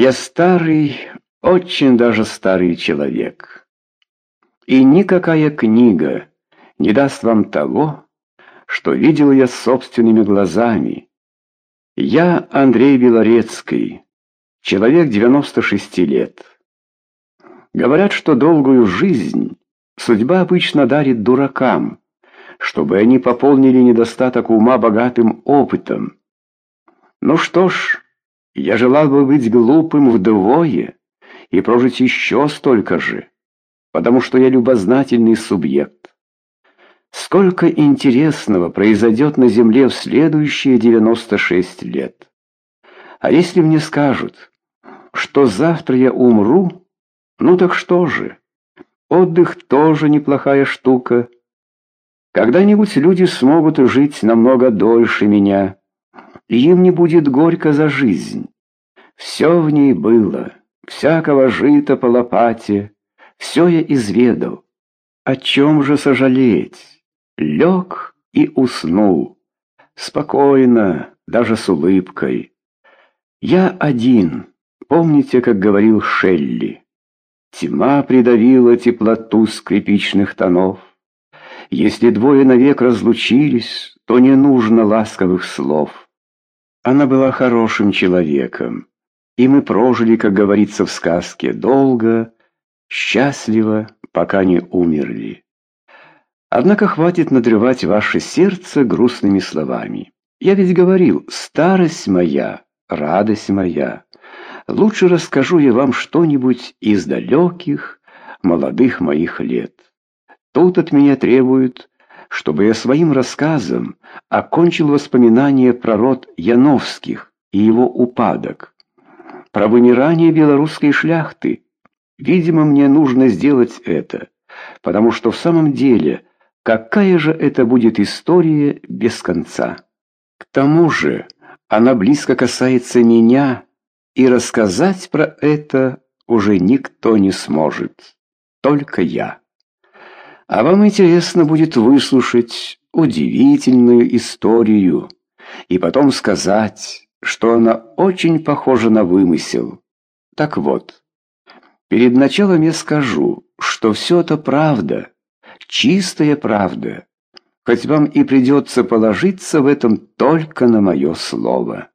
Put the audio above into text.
Я старый, очень даже старый человек. И никакая книга не даст вам того, что видел я собственными глазами. Я Андрей Белорецкий, человек 96 лет. Говорят, что долгую жизнь судьба обычно дарит дуракам, чтобы они пополнили недостаток ума богатым опытом. Ну что ж, я желал бы быть глупым вдвое и прожить еще столько же, потому что я любознательный субъект. Сколько интересного произойдет на Земле в следующие 96 лет. А если мне скажут, что завтра я умру, ну так что же? Отдых тоже неплохая штука. Когда-нибудь люди смогут жить намного дольше меня, и им не будет горько за жизнь. Все в ней было, всякого жита по лопате, все я изведал. О чем же сожалеть? Лег и уснул. Спокойно, даже с улыбкой. Я один, помните, как говорил Шелли. Тьма придавила теплоту скрипичных тонов. Если двое навек разлучились, то не нужно ласковых слов. Она была хорошим человеком, и мы прожили, как говорится в сказке, долго, счастливо, пока не умерли. Однако хватит надрывать ваше сердце грустными словами. Я ведь говорил, старость моя, радость моя. Лучше расскажу я вам что-нибудь из далеких, молодых моих лет. Тут от меня требуют, чтобы я своим рассказом окончил воспоминания про род Яновских и его упадок, про вымирание белорусской шляхты. Видимо, мне нужно сделать это, потому что в самом деле, какая же это будет история без конца? К тому же, она близко касается меня, и рассказать про это уже никто не сможет, только я. А вам интересно будет выслушать удивительную историю и потом сказать, что она очень похожа на вымысел. Так вот, перед началом я скажу, что все это правда, чистая правда, хоть вам и придется положиться в этом только на мое слово.